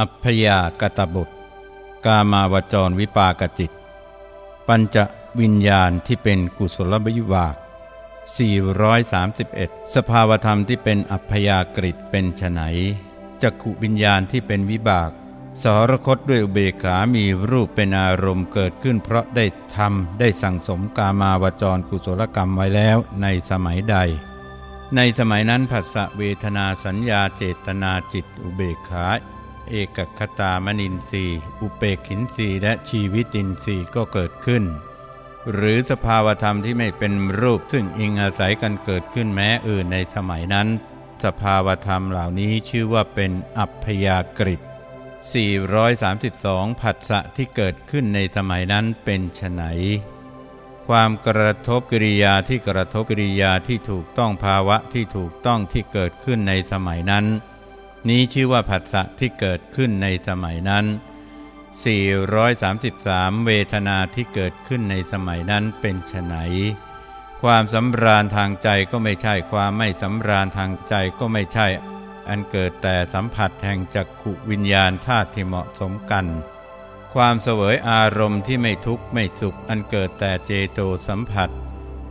อัพยากตบุตร กามาวจรวิปากจิต ปัญจวิญญาณที่เป็นกุศลวิบาก431 สภาวธรรมที่เป็นอัพยากฤิเป็นไฉนจักขุวิญญาณที่เป็นวิบาก สหรคตด้วยอุเบกขามีรูปเป็นอารมณ์เกิดขึ้น เพราะได้ทำได้สั่งสมกามาวจรกุศลกรรมไว้แล้วในสมัยใด ในสมัยนั้นผัสสะเวทนาสัญญาเจตนาจิตอุเบกขา เอกคตามนินทรีย์อุเปกขินทรีย์และชีวิตินทรีย์ก็เกิดขึ้น หรือสภาวธรรมที่ไม่เป็นรูปซึ่งอิงอาศัยกันเกิดขึ้นแม้อื่นในสมัยนั้น สภาวธรรมเหล่านี้ชื่อว่าเป็นอัพยากฤิ432 ผัสสะที่เกิดขึ้นในสมัยนั้นเป็นไฉนความกระทบกิริยาที่กระทบกิริยาที่ถูกต้องภาวะที่ถูกต้องที่เกิดขึ้นในสมัยนั้น นี้ชื่อว่าผัสสะที่เกิดขึ้นในสมัยนั้น 433 เวทนาที่เกิดขึ้นในสมัยนั้นเป็นไฉนความสำราญทางใจก็ไม่ใช่ความไม่สำราญทางใจก็ไม่ใช่ อันเกิดแต่สัมผัสแห่งจักขุวิญญาณธาตุที่เหมาะสมกัน ความเสวยอารมณ์ที่ไม่ทุกข์ไม่สุข อันเกิดแต่เจโตสัมผัส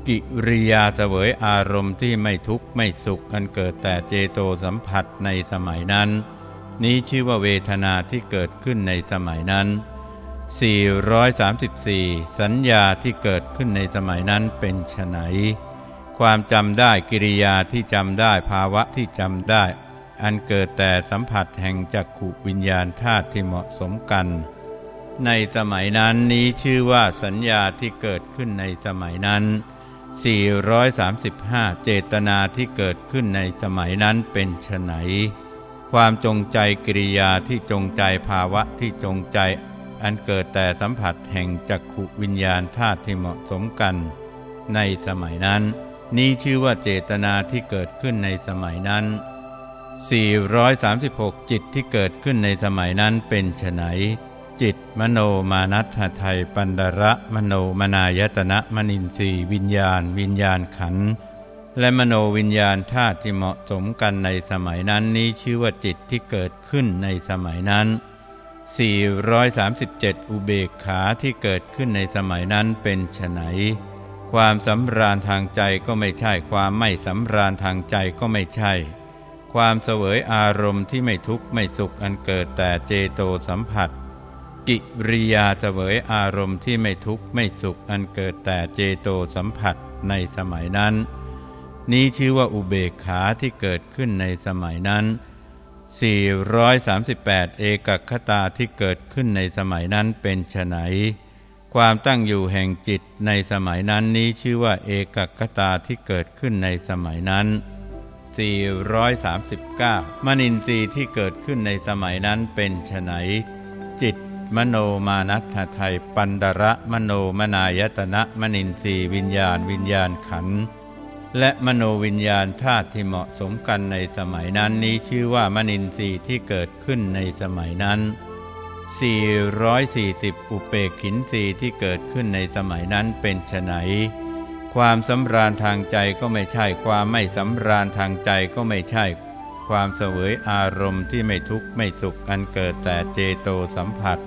กิริยาเสวยอารมณ์ที่ไม่ทุกข์ไม่สุขอันเกิดแต่เจโตสัมผัสในสมัยนั้น นี้ชื่อว่าเวทนาที่เกิดขึ้นในสมัยนั้น 434 สัญญาที่เกิดขึ้นในสมัยนั้นเป็นไฉนความจำได้กิริยาที่จำได้ภาวะที่จำได้ อันเกิดแต่สัมผัสแห่งจักขุวิญญาณธาตุที่เหมาะสมกัน ในสมัยนั้นนี้ชื่อว่าสัญญาที่เกิดขึ้นในสมัยนั้น 435 เจตนาที่เกิดขึ้นในสมัยนั้นเป็นไฉนความจงใจกิริยาที่จงใจภาวะที่จงใจ อันเกิดแต่สัมผัสแห่งจักขุวิญญาณธาตุที่เหมาะสมกัน ในสมัยนั้น นี้ชื่อว่าเจตนาที่เกิดขึ้นในสมัยนั้น 436 จิตที่เกิดขึ้นในสมัยนั้นเป็นไฉน จิต มโนมานัตไทยปันดระมโนมนายตนะมนินทรีวิญญาณ วิญญาณขันและมโนวิญญาณธาตุที่เหมาะสมกันในสมัยนั้นนี้ชื่อว่าจิตที่เกิดขึ้นในสมัยนั้น 437 อุเบกขาที่เกิดขึ้นในสมัยนั้นเป็นไฉนความสำราญทางใจก็ไม่ใช่ ความไม่สำราญทางใจก็ไม่ใช่ ความเสวยอารมณ์ที่ไม่ทุกข์ไม่สุขอันเกิดแต่เจโตสัมผัส กิริยาเสวยอารมณ์ที่ไม่ทุกข์ไม่สุขอันเกิดแต่เจโตสัมผัสในสมัยนั้น นี้ชื่อว่าอุเบกขาที่เกิดขึ้นในสมัยนั้น 438 เอกคตาที่เกิดขึ้นในสมัยนั้นเป็นไฉนความตั้งอยู่แห่งจิตในสมัยนั้นนี้ชื่อว่าเอกคตาที่เกิดขึ้นในสมัยนั้น 439 มนินทรีย์ที่เกิดขึ้นในสมัยนั้นเป็นไฉนจิต มโนมานัตไทยปันดระมโนมนายตนะมนินทรีวิญญาณวิญญาณขันและมโนวิญญาณธาตุที่เหมาะสมกันในสมัยนั้นนี้ชื่อว่ามนินทรีย์ที่เกิดขึ้นในสมัยนั้น 440 อุเปกขินทรีย์ที่เกิดขึ้นในสมัยนั้นเป็นไฉนความสำราญทางใจก็ไม่ใช่ความไม่สำราญทางใจก็ไม่ใช่ ความเสวยอารมณ์ที่ไม่ทุกข์ไม่สุขอันเกิดแต่เจโตสัมผัส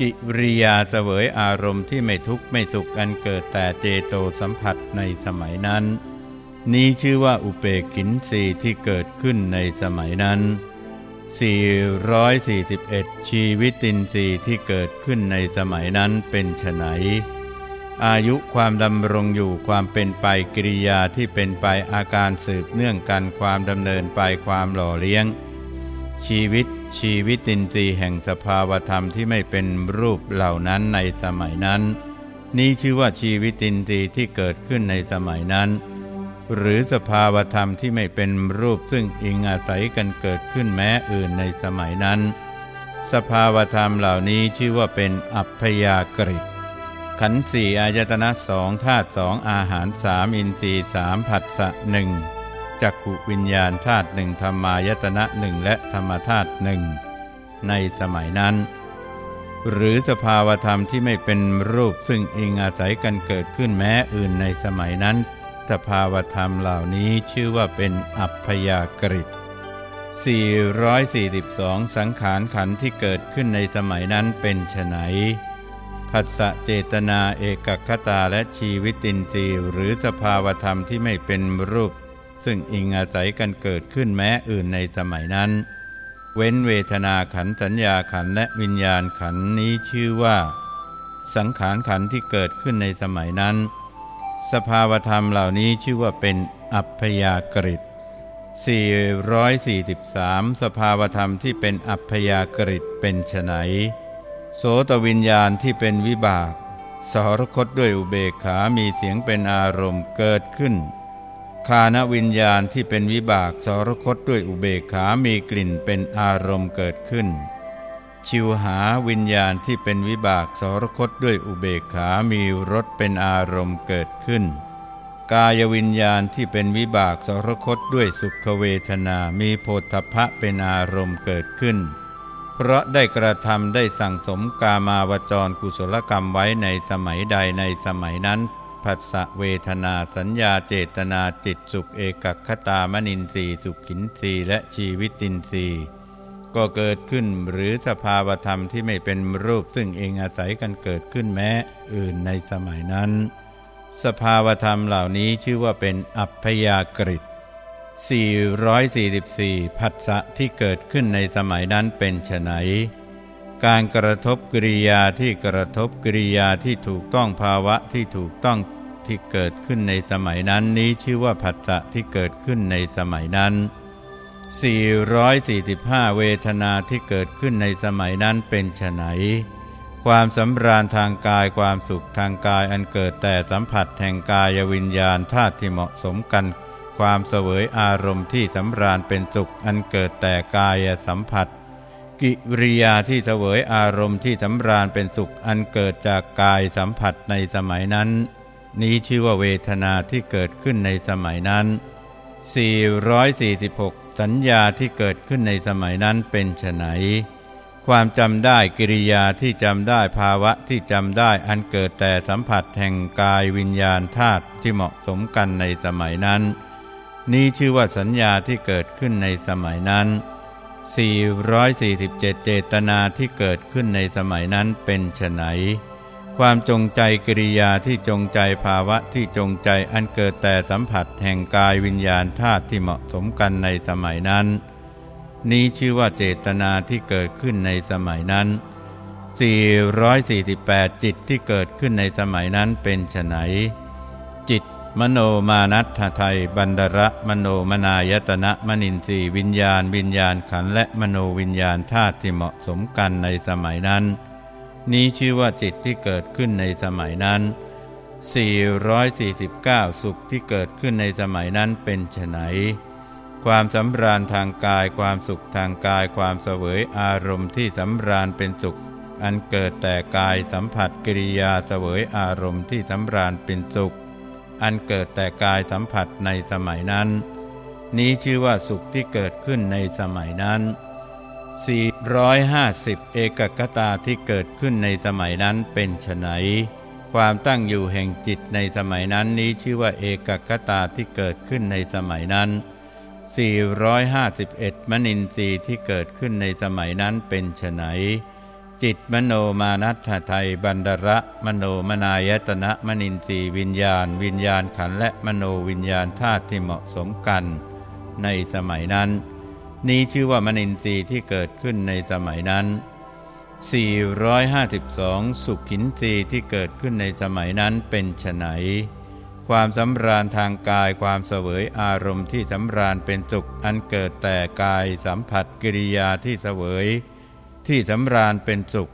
กิริยาเสวยอารมณ์ที่ไม่ทุกข์ไม่สุขอันเกิดแต่เจโตสัมผัสในสมัยนั้น นี้ชื่อว่าอุเปกินสีที่เกิดขึ้นในสมัยนั้น 441 ชีวิตินทรีย์ที่เกิดขึ้นในสมัยนั้นเป็นไฉนอายุความดำรงอยู่ความเป็นไปกิริยาที่เป็นไปอาการสืบเนื่องกันความดำเนินไปความหล่อเลี้ยง ชีวิต ชีวิตินทรีย์แห่งสภาวธรรมที่ไม่เป็นรูปเหล่านั้นในสมัยนั้น นี้ชื่อว่าชีวิตินทรีย์ที่เกิดขึ้นในสมัยนั้น หรือสภาวธรรมที่ไม่เป็นรูปซึ่งอิงอาศัยกันเกิดขึ้นแม้อื่นในสมัยนั้น สภาวธรรมเหล่านี้ชื่อว่าเป็นอัพยากฤิขันธ์สี่อายตนะสองธาตุสองอาหารสามอินทรีย์สามผัสสะหนึ่ง จักขุวิญญาณธาตุหนึ่งธรรมายตนะหนึ่งและธรรมธาตุหนึ่งในสมัยนั้น หรือสภาวธรรมที่ไม่เป็นรูปซึ่งอิงอาศัยกันเกิดขึ้นแม้อื่นในสมัยนั้น สภาวธรรมเหล่านี้ชื่อว่าเป็นอัพยากฤิ442 สังขารขันธ์ที่เกิดขึ้นในสมัยนั้นเป็นไฉนผัสสะเจตนาเอกคตาและชีวิตินทรีย์หรือสภาวธรรมที่ไม่เป็นรูป ซึ่งอิงอาศัยกันเกิดขึ้นแม้อื่นในสมัยนั้น เว้นเวทนาขันสัญญาขันและวิญญาณขันนี้ชื่อว่า สังขารขันที่เกิดขึ้นในสมัยนั้น สภาวธรรมเหล่านี้ชื่อว่าเป็นอัพยากฤิต443 สภาวธรรมที่เป็นอัพยากฤิตเป็นไฉนโสตวิญญาณที่เป็นวิบาก สหรคตด้วยอุเบกขามีเสียงเป็นอารมณ์เกิดขึ้น คานวิญญาณที่เป็นวิบากสรคตด้วยอุเบกขามีกลิ่นเป็นอารมณ์เกิดขึ้น ชิวหาวิญญาณที่เป็นวิบากสรคตด้วยอุเบกขามีรสเป็นอารมณ์เกิดขึ้น กายวิญญาณที่เป็นวิบากสรคตด้วยสุขเวทนามีโพธพะเป็นอารมณ์เกิดขึ้น เพราะได้กระทำได้สั่งสมกามาวจรกุศลกรรมไว้ในสมัยใดในสมัยนั้น ผัสสะเวทนาสัญญาเจตนาจิตสุขเอกคตามนินทรีสุขขินทรีและชีวิตินทรีก็เกิดขึ้นหรือสภาวธรรมที่ไม่เป็นรูปซึ่งเองอาศัยกันเกิดขึ้นแม้อื่นในสมัยนั้น สภาวธรรมเหล่านี้ชื่อว่าเป็นอัพยากฤิต444ผัสสะที่เกิดขึ้นในสมัยนั้นเป็นไฉนการกระทบกริยาที่กระทบกริยาที่ถูกต้องภาวะที่ถูกต้อง ที่เกิดขึ้นในสมัยนั้นนี้ชื่อว่าผัสสะที่เกิดขึ้นในสมัยนั้น 445 เวทนาที่เกิดขึ้นในสมัยนั้นเป็นไฉนความสำราญทางกายความสุขทางกายอันเกิดแต่สัมผัสแห่งกายวิญญาณธาตุที่เหมาะสมกัน ความเสวยอารมณ์ที่สำราญเป็นสุขอันเกิดแต่กายสัมผัส กิริยาที่เสวยอารมณ์ที่สำราญเป็นสุขอันเกิดจากกายสัมผัสในสมัยนั้น นี้ชื่อว่าเวทนาที่เกิดขึ้นในสมัยนั้น 446 สัญญาที่เกิดขึ้นในสมัยนั้นเป็นไฉนความจำได้กิริยาที่จำได้ภาวะที่จำได้อันเกิดแต่สัมผัสแห่งกายวิญญาณธาตุที่เหมาะสมกันในสมัยนั้น นี้ชื่อว่าสัญญาที่เกิดขึ้นในสมัยนั้น 447 เจตนาที่เกิดขึ้นในสมัยนั้นเป็นไฉน ความจงใจกิริยาที่จงใจภาวะที่จงใจอันเกิดแต่สัมผัสแห่งกายวิญญาณธาตุที่เหมาะสมกันในสมัยนั้น นี้ชื่อว่าเจตนาที่เกิดขึ้นในสมัยนั้น 448 จิตที่เกิดขึ้นในสมัยนั้นเป็นไฉนจิต มโนมานัตไทย บันดระมโนมนายตนะมนินทรีวิญญาณ วิญญาณขันและมโนวิญญาณธาตุที่เหมาะสมกันในสมัยนั้น นี้ชื่อว่าจิตที่เกิดขึ้นในสมัยนั้น 449 สุขที่เกิดขึ้นในสมัยนั้นเป็นไฉนความสำราญทางกาย ความสุขทางกาย ความเสวยอารมณ์ที่สำราญเป็นสุข อันเกิดแต่กายสัมผัสกิริยาเสวยอารมณ์ที่สำราญเป็นสุข อันเกิดแต่กายสัมผัสในสมัยนั้น นี้ชื่อว่าสุขที่เกิดขึ้นในสมัยนั้น 450 เอกกตาที่เกิดขึ้นในสมัยนั้นเป็นไฉนความตั้งอยู่แห่งจิตในสมัยนั้นนี้ชื่อว่าเอกกตาที่เกิดขึ้นในสมัยนั้น 451 มนินทรีย์ที่เกิดขึ้นในสมัยนั้นเป็นไฉนจิตมโนมานัตไทยบันดระมโนมนายตนะมนินทรีวิญญาณ วิญญาณขันและมโนวิญญาณธาตุที่เหมาะสมกัน ในสมัยนั้น นี้ชื่อว่ามนินทรีย์ที่เกิดขึ้นในสมัยนั้น 452 สุขินทรีย์ที่เกิดขึ้นในสมัยนั้นเป็นไฉนความสำราญทางกายความเสวยอารมณ์ที่สำราญเป็นสุขอันเกิดแต่กายสัมผัสกิริยาที่เสวย ที่สำราญเป็นสุข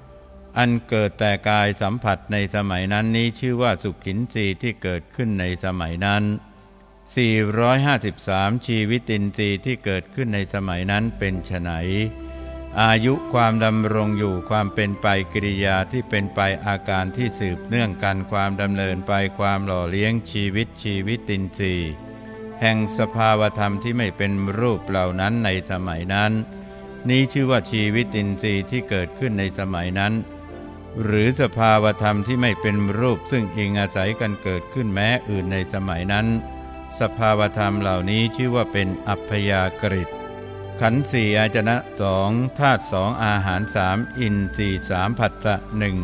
อันเกิดแต่กายสัมผัสในสมัยนั้นนี้ชื่อว่าสุขขินสีที่เกิดขึ้นในสมัยนั้น 453 ชีวิตินทรีย์ที่เกิดขึ้นในสมัยนั้นเป็นไฉนอายุความดำรงอยู่ความเป็นไปกิริยาที่เป็นไปอาการที่สืบเนื่องกันความดำเนินไปความหล่อเลี้ยงชีวิตชีวิตินทรีย์แห่งสภาวธรรมที่ไม่เป็นรูปเหล่านั้นในสมัยนั้น นี้ชื่อว่าชีวิตินทรีย์ที่เกิดขึ้นในสมัยนั้น หรือสภาวธรรมที่ไม่เป็นรูปซึ่งอิงอาศัยกันเกิดขึ้นแม้อื่นในสมัยนั้น สภาวธรรมเหล่านี้ชื่อว่าเป็นอัพยากฤิตขันธ์สี่อาจนะสองธาตุสองอาหารสามอินทรีสามผัสสะหนึ่ง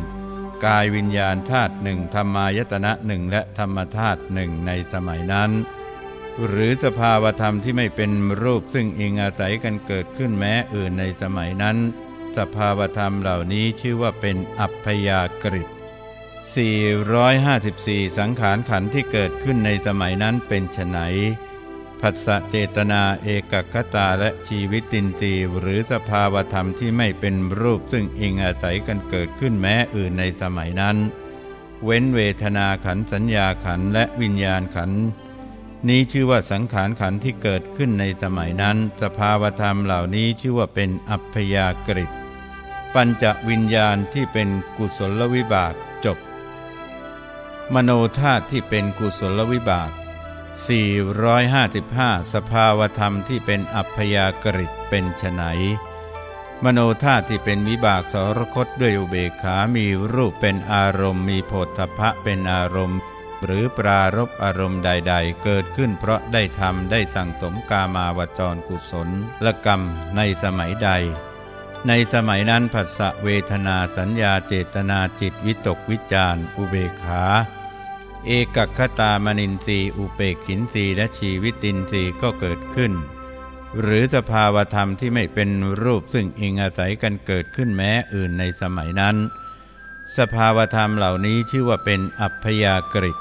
กายวิญญาณธาตุหนึ่งธรรมายตนะหนึ่งและธรรมธาตุหนึ่งในสมัยนั้น หรือสภาวธรรมที่ไม่เป็นรูปซึ่งอิงอาศัยกันเกิดขึ้นแม้อื่นในสมัยนั้น สภาวธรรมเหล่านี้ชื่อว่าเป็นอัพยากฤิ 454 สังขารขันธ์ที่เกิดขึ้นในสมัยนั้นเป็นไฉนผัสสะเจตนาเอกคตาและชีวิตินทรีย์หรือสภาวธรรมที่ไม่เป็นรูปซึ่งอิงอาศัยกันเกิดขึ้นแม้อื่นในสมัยนั้น เว้นเวทนาขันสัญญาขันและวิญญาณขันนี้ชื่อว่าสังขารขันที่เกิดขึ้นในสมัยนั้น สภาวธรรมเหล่านี้ชื่อว่าเป็นอัพยากฤิปัญจวิญญาณที่เป็นกุศลวิบาก มโนธาตุที่เป็นกุศลวิบาก 455 สภาวธรรมที่เป็นอัพยากฤิเป็นไฉนมโนธาตุที่เป็นวิบากสรคตด้วยอุเบกขามีรูปเป็นอารมณ์ มีโพธพะเป็นอารมณ์ หรือปรารบอารมณ์ใด ๆ เกิดขึ้นเพราะได้ทำได้สั่งสมกามาวจรกุศลละกรรมในสมัยใด ในสมัยนั้นผัสสะเวทนาสัญญาเจตนาจิตวิตกวิจารอุเบกขา เอกคตามนินทรีอุเปกขินทรีและชีวิตินทรีก็เกิดขึ้น หรือสภาวธรรมที่ไม่เป็นรูปซึ่งอิงอาศัยกันเกิดขึ้นแม้อื่นในสมัยนั้น สภาวธรรมเหล่านี้ชื่อว่าเป็นอัพยากฤิ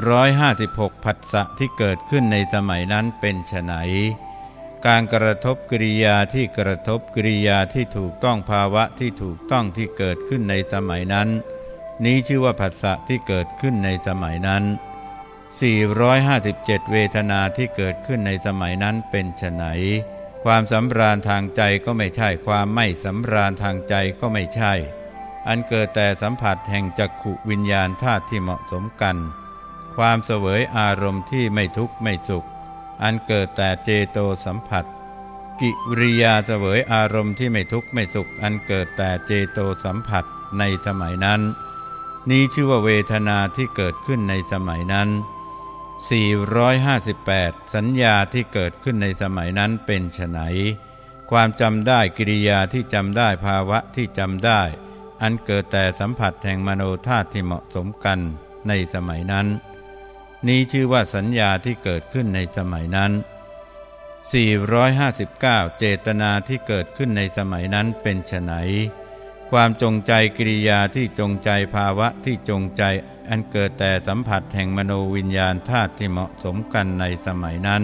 456ผัสสะที่เกิดขึ้นในสมัยนั้นเป็นไฉนการกระทบกิริยาที่กระทบกิริยาที่ถูกต้องภาวะที่ถูกต้องที่เกิดขึ้นในสมัยนั้น นี้ชื่อว่าผัสสะที่เกิดขึ้นในสมัยนั้น 457 เวทนาที่เกิดขึ้นในสมัยนั้นเป็นไฉนความสำราญทางใจก็ไม่ใช่ ความไม่สำราญทางใจก็ไม่ใช่ อันเกิดแต่สัมผัสแห่งจักขุวิญญาณธาตุที่เหมาะสมกัน ความเสวยอารมณ์ที่ไม่ทุกข์ไม่สุข อันเกิดแต่เจโตสัมผัส กิริยาเสวยอารมณ์ที่ไม่ทุกข์ไม่สุข อันเกิดแต่เจโตสัมผัสในสมัยนั้น นี้ชื่อว่าเวทนาที่เกิดขึ้นในสมัยนั้น 458 สัญญาที่เกิดขึ้นในสมัยนั้นเป็นไฉนความจำได้กิริยาที่จำได้ภาวะที่จำได้ อันเกิดแต่สัมผัสแห่งมโนธาตุที่เหมาะสมกันในสมัยนั้น นี้ชื่อว่าสัญญาที่เกิดขึ้นในสมัยนั้น 459 เจตนาที่เกิดขึ้นในสมัยนั้นเป็นไฉน ความจงใจกิริยาที่จงใจภาวะที่จงใจ อันเกิดแต่สัมผัสแห่งมโนวิญญาณธาตุที่เหมาะสมกันในสมัยนั้น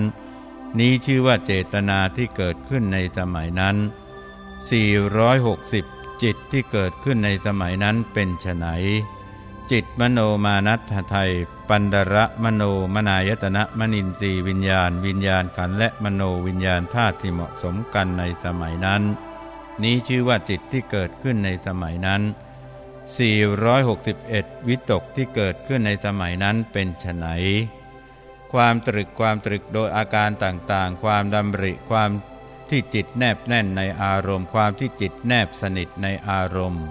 นี้ชื่อว่าเจตนาที่เกิดขึ้นในสมัยนั้น 460 จิตที่เกิดขึ้นในสมัยนั้นเป็นไฉนจิตมโนมานัตไทย ปันดระมโนมนายตนะมนินทรีวิญญาณ วิญญาณขันและมโนวิญญาณธาตุที่เหมาะสมกันในสมัยนั้น นี้ชื่อว่าจิตที่เกิดขึ้นในสมัยนั้น 461 วิตกที่เกิดขึ้นในสมัยนั้นเป็นไฉนความตรึกความตรึกโดยอาการต่างๆ ความดำริความที่จิตแนบแน่นในอารมณ์ ความที่จิตแนบสนิทในอารมณ์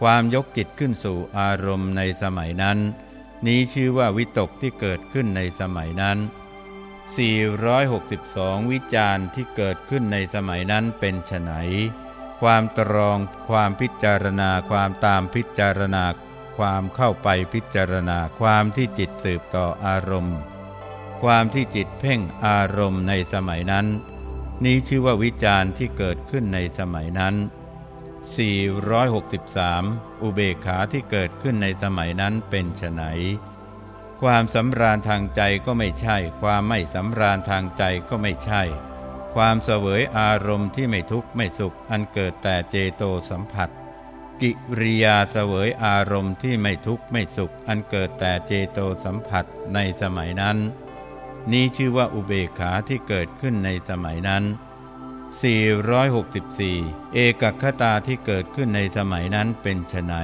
ความยกจิตขึ้นสู่อารมณ์ในสมัยนั้น นี้ชื่อว่าวิตกที่เกิดขึ้นในสมัยนั้น 462 วิจารณ์ที่เกิดขึ้นในสมัยนั้นเป็นไฉน ความตรอง ความพิจารณา ความตามพิจารณา ความเข้าไปพิจารณา ความที่จิตสืบต่ออารมณ์ ความที่จิตเพ่งอารมณ์ในสมัยนั้น นี้ชื่อว่าวิจารณ์ที่เกิดขึ้นในสมัยนั้น 463 อุเบกขาที่เกิดขึ้นในสมัยนั้นเป็นไฉนความสำราญทางใจก็ไม่ใช่ ความไม่สำราญทางใจก็ไม่ใช่ ความเสวยอารมณ์ที่ไม่ทุกข์ไม่สุข อันเกิดแต่เจโตสัมผัส กิริยาเสวยอารมณ์ที่ไม่ทุกข์ไม่สุข อันเกิดแต่เจโตสัมผัสในสมัยนั้น นี้ชื่อว่าอุเบกขาที่เกิดขึ้นในสมัยนั้น 464 เอกคตาที่เกิดขึ้นในสมัยนั้นเป็นไฉน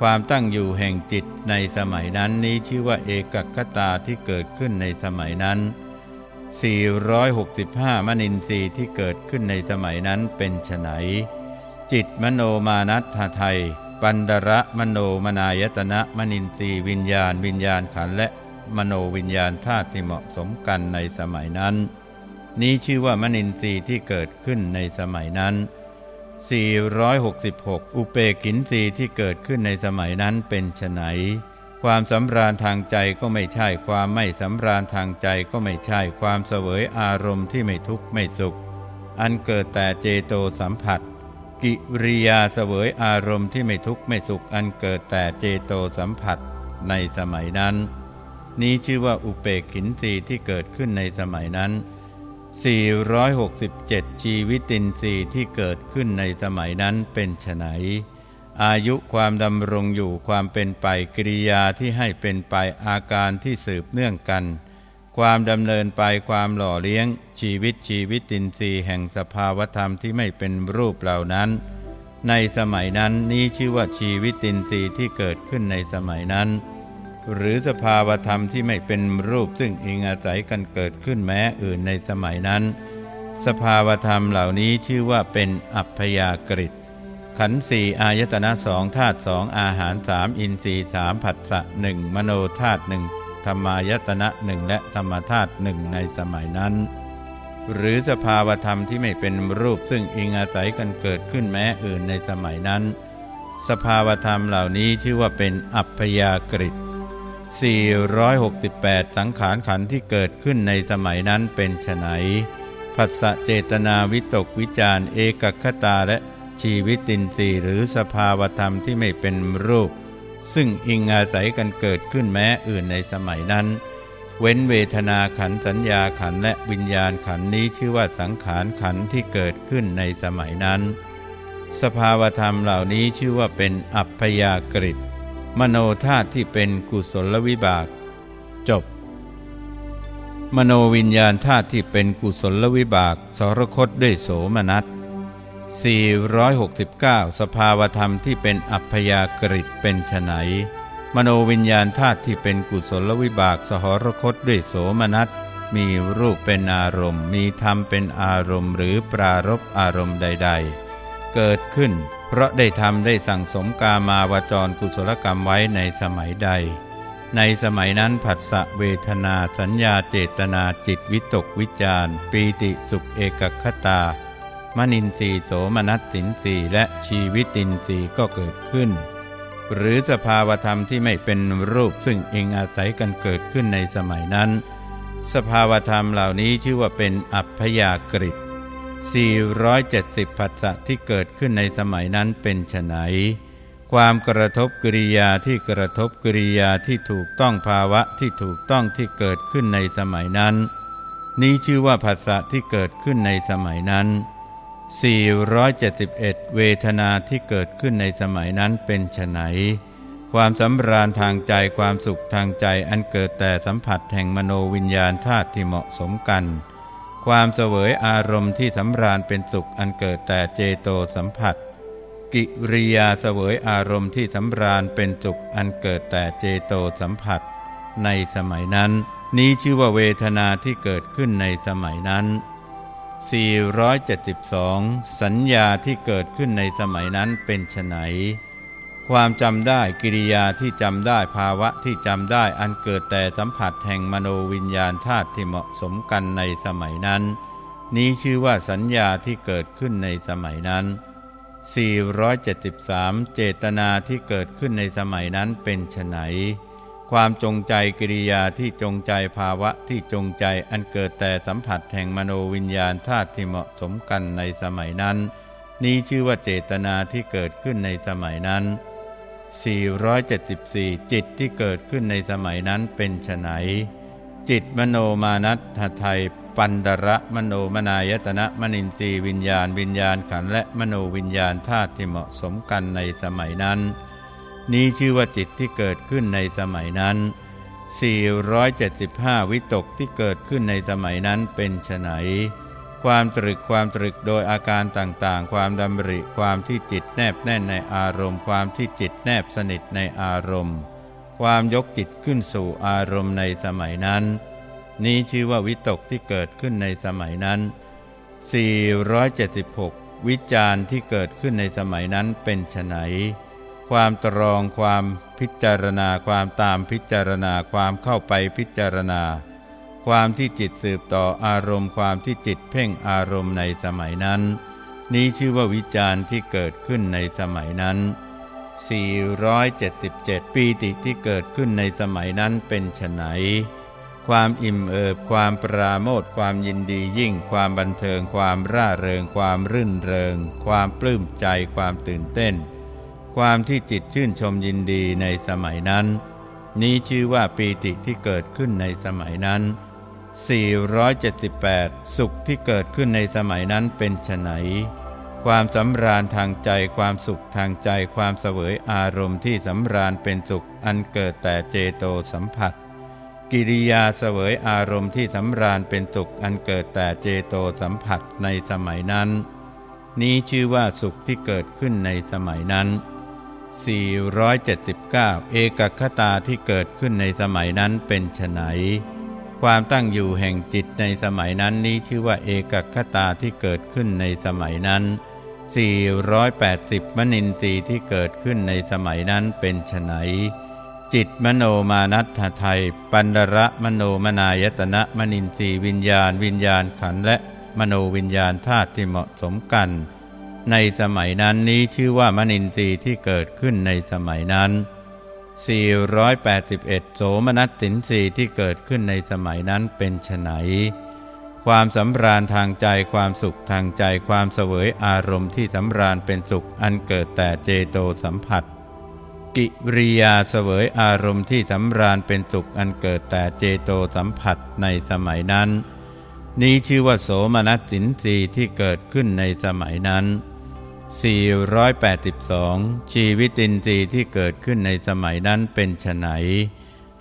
ความตั้งอยู่แห่งจิตในสมัยนั้นนี้ชื่อว่าเอกคตาที่เกิดขึ้นในสมัยนั้น 465 มนินทรีย์ที่เกิดขึ้นในสมัยนั้นเป็นไฉนจิตมโนมานัตไทย ปันดระมโนมนายตนะมนินทรีย์วิญญาณ วิญญาณขันและมโนวิญญาณธาตุที่เหมาะสมกันในสมัยนั้น นี้ชื่อว่ามนินทรีย์ที่เกิดขึ้นในสมัยนั้น 466 อุเปกินทรีย์ที่เกิดขึ้นในสมัยนั้นเป็นไฉน ความสำราญทางใจก็ไม่ใช่ ความไม่สำราญทางใจก็ไม่ใช่ ความเสวยอารมณ์ที่ไม่ทุกข์ไม่สุข อันเกิดแต่เจโตสัมผัส กิริยาเสวยอารมณ์ที่ไม่ทุกข์ไม่สุข อันเกิดแต่เจโตสัมผัสในสมัยนั้น นี้ชื่อว่าอุเปกินรีที่เกิดขึ้นในสมัยนั้น 467 ชีวิตินทรีย์ที่เกิดขึ้นในสมัยนั้นเป็นไฉน อายุความดำรงอยู่ความเป็นไปกิริยาที่ให้เป็นไปอาการที่สืบเนื่องกัน ความดำเนินไปความหล่อเลี้ยง ชีวิตชีวิตินทรีย์แห่งสภาวธรรมที่ไม่เป็นรูปเหล่านั้น ในสมัยนั้นนี้ชื่อว่าชีวิตินทรีย์ที่เกิดขึ้นในสมัยนั้น หรือสภาวธรรมที่ไม่เป็นรูปซึ่งอิงอาศัยกันเกิดขึ้นแม้อื่นในสมัยนั้น สภาวธรรมเหล่านี้ชื่อว่าเป็นอัพยากฤิ ขันสี่อายตนะสองธาตุสองอาหารสามอินทรีสามผัสสะหนึ่งมโนธาตุหนึ่งธรรมายตนะหนึ่งและธรรมธาตุหนึ่งในสมัยนั้น หรือสภาวธรรมที่ไม่เป็นรูปซึ่งอิงอาศัยกันเกิดขึ้นแม้อื่นในสมัยนั้น สภาวธรรมเหล่านี้ชื่อว่าเป็นอัพยากฤิ468 สังขารขันที่เกิดขึ้นในสมัยนั้นเป็นไฉนผัสสะเจตนาวิตกวิจารเอกคตาและ ชีวิตินทรีย์หรือสภาวธรรมที่ไม่เป็นรูป ซึ่งอิงอาศัยกันเกิดขึ้นแม้อื่นในสมัยนั้น เว้นเวทนาขันสัญญาขันและวิญญาณขันนี้ชื่อว่าสังขารขันที่เกิดขึ้นในสมัยนั้น สภาวธรรมเหล่านี้ชื่อว่าเป็นอัพยากฤิมโนธาตุที่เป็นกุศลวิบาก จบ มโนวิญญาณธาตุที่เป็นกุศลวิบากสรคตด้วยโสมนัส 469 สภาวธรรมที่เป็นอัพยากฤิเป็นไฉนมโนวิญญาณธาตุที่เป็นกุศลวิบากสหรคตด้วยโสมนัสมีรูปเป็นอารมณ์ มีธรรมเป็นอารมณ์ หรือปรารบอารมณ์ใด ๆ เกิดขึ้น เพราะได้ทำได้สั่งสมกามาวจรกุศลกรรมไว้ในสมัยใด ในสมัยนั้นผัสสะเวทนาสัญญาเจตนาจิตวิตกวิจารปีติสุขเอกคตา มนินทรีโสมนัสสินทรีและชีวิตินทรีก็เกิดขึ้น หรือสภาวธรรมที่ไม่เป็นรูปซึ่งเองอาศัยกันเกิดขึ้นในสมัยนั้น สภาวธรรมเหล่านี้ชื่อว่าเป็นอัพยากฤิ470ผัสสะที่เกิดขึ้นในสมัยนั้นเป็นไฉนความกระทบกริยาที่กระทบกริยาที่ถูกต้องภาวะที่ถูกต้องที่เกิดขึ้นในสมัยนั้น นี้ชื่อว่าผัสสะที่เกิดขึ้นในสมัยนั้น 471 เวทนาที่เกิดขึ้นในสมัยนั้นเป็นไฉนความสำราญทางใจความสุขทางใจอันเกิดแต่สัมผัสแห่งมโนวิญญาณธาตุที่เหมาะสมกัน ความเสวยอารมณ์ที่สำราญเป็นสุขอันเกิดแต่เจโตสัมผัส กิริยาเสวยอารมณ์ที่สำราญเป็นสุขอันเกิดแต่เจโตสัมผัส ในสมัยนั้น นี้ชื่อว่าเวทนาที่เกิดขึ้นในสมัยนั้น 472 สัญญาที่เกิดขึ้นในสมัยนั้นเป็นไฉนความจำได้กิริยาที่จำได้ภาวะที่จำได้อันเกิดแต่สัมผัสแห่งมโนวิญญาณธาตุที่เหมาะสมกันในสมัยนั้น นี้ชื่อว่าสัญญาที่เกิดขึ้นในสมัยนั้น 473 เจตนาที่เกิดขึ้นในสมัยนั้นเป็นไฉน ความจงใจกิริยาที่จงใจภาวะที่จงใจอันเกิดแต่สัมผัสแห่งมโนวิญญาณธาตุที่เหมาะสมกันในสมัยนั้น นี้ชื่อว่าเจตนาที่เกิดขึ้นในสมัยนั้น 474 จิตที่เกิดขึ้นในสมัยนั้นเป็นไฉนจิตมโนมานัตไทย ปันดระมโนมนายตนะมนินทรีวิญญาณ วิญญาณขันและมโนวิญญาณธาตุที่เหมาะสมกันในสมัยนั้น นี้ชื่อว่าจิตที่เกิดขึ้นในสมัยนั้น 475 วิตกที่เกิดขึ้นในสมัยนั้นเป็นไฉนความตรึกความตรึกโดยอาการต่างๆ ความดำริความที่จิตแนบแน่นในอารมณ์ ความที่จิตแนบสนิทในอารมณ์ ความยกจิตขึ้นสู่อารมณ์ในสมัยนั้น นี้ชื่อว่าวิตกที่เกิดขึ้นในสมัยนั้น 476 วิจารณ์ที่เกิดขึ้นในสมัยนั้นเป็นไฉน ความตรองความพิจารณาความตามพิจารณาความเข้าไปพิจารณา ความที่จิตสืบต่ออารมณ์ ความที่จิตเพ่งอารมณ์ในสมัยนั้น นี้ชื่อว่าวิจารณ์ที่เกิดขึ้นในสมัยนั้น 477 ปีติที่เกิดขึ้นในสมัยนั้นเป็นไฉนความอิ่มเอิบความปราโมทความยินดียิ่ง ความบันเทิง ความร่าเริง ความรื่นเริง ความปลื้มใจ ความตื่นเต้น ความที่จิตชื่นชมยินดีในสมัยนั้น นี้ชื่อว่าปีติที่เกิดขึ้นในสมัยนั้น 478 สุขที่เกิดขึ้นในสมัยนั้นเป็นไฉนความสำราญทางใจความสุขทางใจความเสวยอารมณ์ที่สำราญเป็นสุขอันเกิดแต่เจโตสัมผัส กิริยาเสวยอารมณ์ที่สำราญเป็นสุขอันเกิดแต่เจโตสัมผัสในสมัยนั้น นี้ชื่อว่าสุขที่เกิดขึ้นในสมัยนั้น 479 เอกคตาที่เกิดขึ้นในสมัยนั้นเป็นไฉนความตั้งอยู่แห่งจิตในสมัยนั้นนี้ชื่อว่าเอกคตาที่เกิดขึ้นในสมัยนั้น 480 มนินทรีย์ที่เกิดขึ้นในสมัยนั้นเป็นไฉนจิตมโนมานัตไทย ปันดระมโนมนายตนะมนินทรีวิญญาณ วิญญาณขันและมโนวิญญาณธาตุที่เหมาะสมกัน ในสมัยนั้นนี้ชื่อว่ามนินทรีย์ที่เกิดขึ้นในสมัยนั้น 481 โสมนัสสินสีที่เกิดขึ้นในสมัยนั้นเป็นไฉนความสำราญทางใจความสุขทางใจความเสวยอารมณ์ที่สำราญเป็นสุขอันเกิดแต่เจโตสัมผัส กิริยาเสวยอารมณ์ที่สำราญเป็นสุขอันเกิดแต่เจโตสัมผัสในสมัยนั้น นี้ชื่อว่าโสมนัสสินสีที่เกิดขึ้นในสมัยนั้น 482 ชีวิตินทรีย์ที่เกิดขึ้นในสมัยนั้นเป็นไฉน